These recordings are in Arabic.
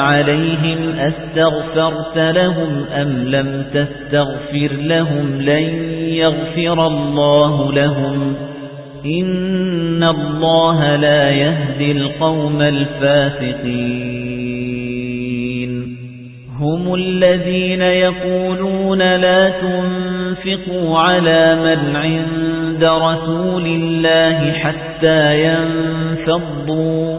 عَلَيْهِمْ أَسْتَغْفَرْتَ لَهُمْ أَمْ لَمْ تَسْتَغْفِرْ لَهُمْ لَنْ يَغْفِرَ اللَّهُ لَهُمْ إِنَّ اللَّهَ لَا يَهْدِي الْقَوْمَ الْفَاسِقِينَ هُمُ الَّذِينَ يَقُولُونَ لَا تُنفِقُوا عَلَى مَنْ عِندَ رَسُولِ اللَّهِ حَتَّى يَنفَضُّوا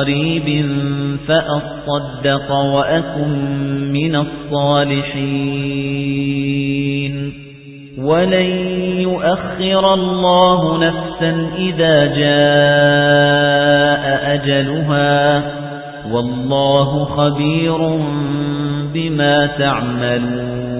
قَرِيبٍ فَأَصَّدَّقَ وَأَكُن مِّنَ الصَّالِحِينَ. وَلَن يُؤَخِّرَ اللَّهُ نَفْسًا إِذَا جَاءَ أَجَلُهَا. وَاللَّهُ خَبِيرٌ بِمَا تَعْمَلُونَ.